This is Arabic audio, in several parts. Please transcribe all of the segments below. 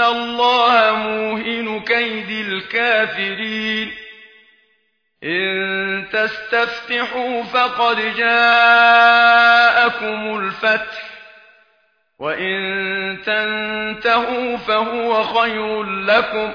الله موهن كيد الكافرين إن تستفتحوا فقد جاءكم الفتح وإن تنتهوا فهو خير لكم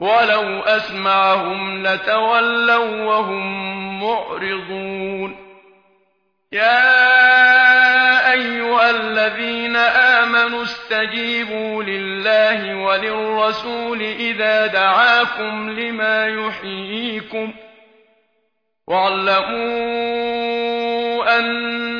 ولو أسمعهم لتولوا وهم معرضون. يا أيها الذين آمنوا استجيبوا لله وللرسول إذا دعاكم لما يحييكم. واعلموا أن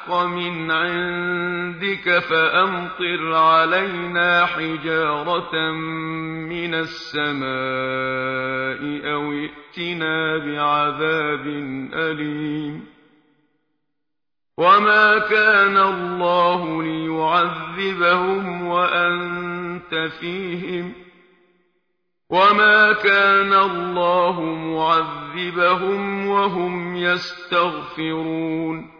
الحق من عندك فأمطر علينا حجارة من السماء أو ائتنا بعذاب أليم. وما كان الله ليعذبهم وأنت فيهم. وما كان الله معذبهم وهم يستغفرون.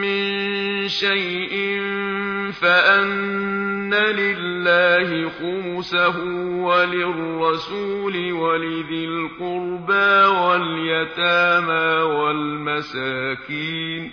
من شيء فأن لله خمسه وللرسول ولذي القربى واليتامى والمساكين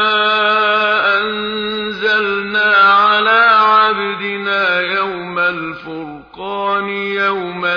أنزلنا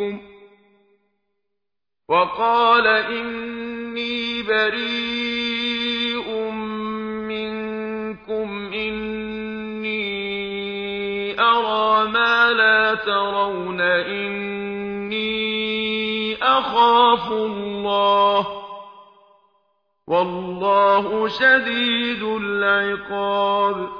منكم وقال إني بريء منكم إني أرى ما لا ترون إني أخاف الله والله شديد العقاب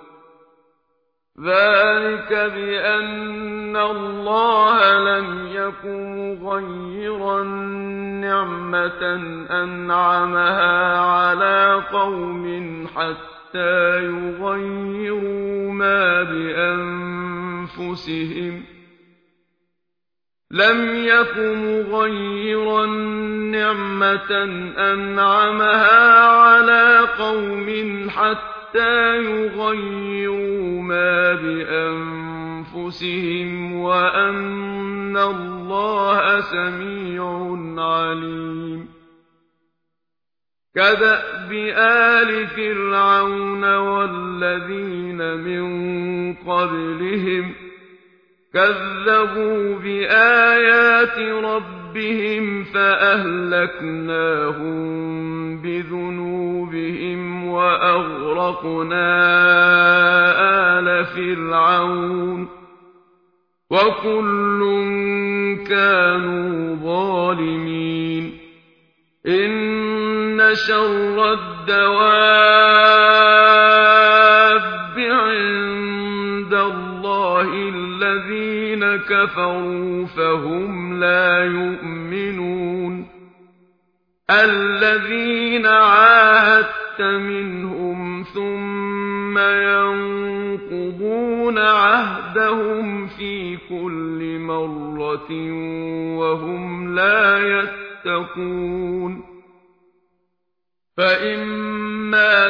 ذلك بأن الله لم يكن غيرا نعمة أنعمها على قوم حتى يغيروا ما بأنفسهم. لم يك مغيرا نعمة أنعمها على قوم حتى يغيروا ما بأنفسهم وأن الله سميع عليم كدأب آل فرعون والذين من قبلهم كذبوا بآيات ربهم فأهلكناهم بذنوبهم وأغرقنا آل فرعون وكل كانوا ظالمين إن شر الدواب عند الله الذين كفروا فهم لا يؤمنون الذين عاهدت منهم ثم ينقضون عهدهم في كل مرة وهم لا يتقون فإما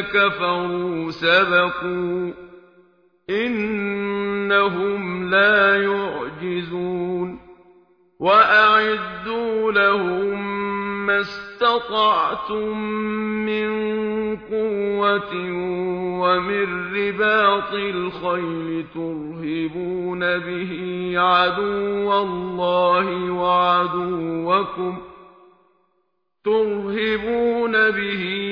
كفروا سبقوا إنهم لا يعجزون وأعدوا لهم ما استطعتم من قوة ومن رباط الخيل ترهبون به عدو الله وعدوكم ترهبون به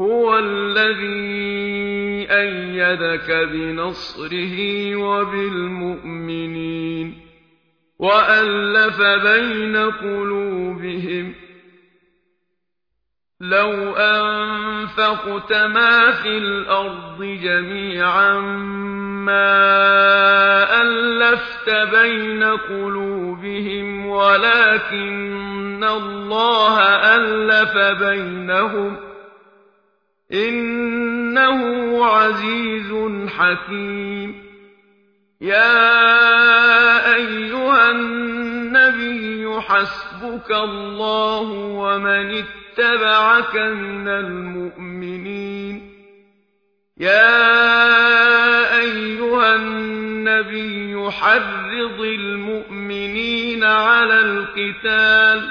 هو الذي أيدك بنصره وبالمؤمنين وألف بين قلوبهم لو أنفقت ما في الأرض جميعا ما ألفت بين قلوبهم ولكن الله ألف بينهم إنه عزيز حكيم. يا أيها النبي حسبك الله ومن اتبعك من المؤمنين. يا أيها النبي حرض المؤمنين على القتال.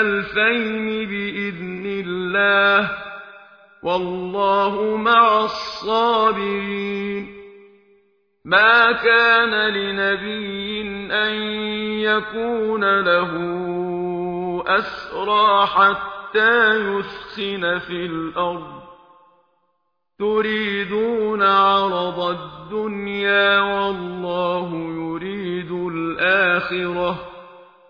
ألفين بإذن الله والله مع الصابرين. ما كان لنبي أن يكون له أسرى حتى يثخن في الأرض. تريدون عرض الدنيا والله يريد الآخرة.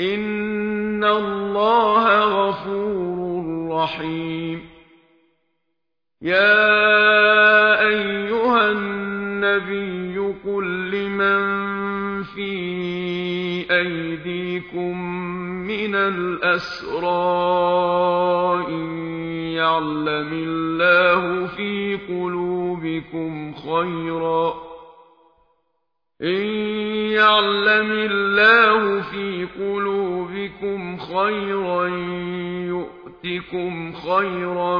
إن الله غفور رحيم يا أيها النبي قل لمن في أيديكم من الأسرى إن يعلم الله في قلوبكم خيرا إن يعلم الله في قلوبكم خيرا يؤتكم خيرا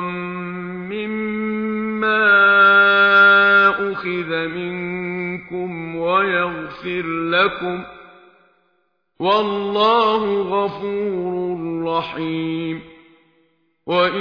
مما أخذ منكم ويغفر لكم ۖ والله غفور رحيم. وإن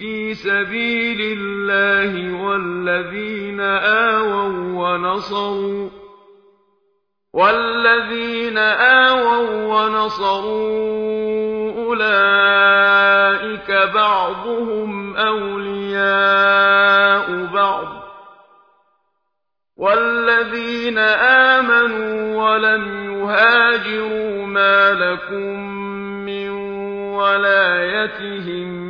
في سبيل الله والذين آووا ونصروا والذين آووا ونصروا أولئك بعضهم أولياء بعض والذين آمنوا ولم يهاجروا ما لكم من ولايتهم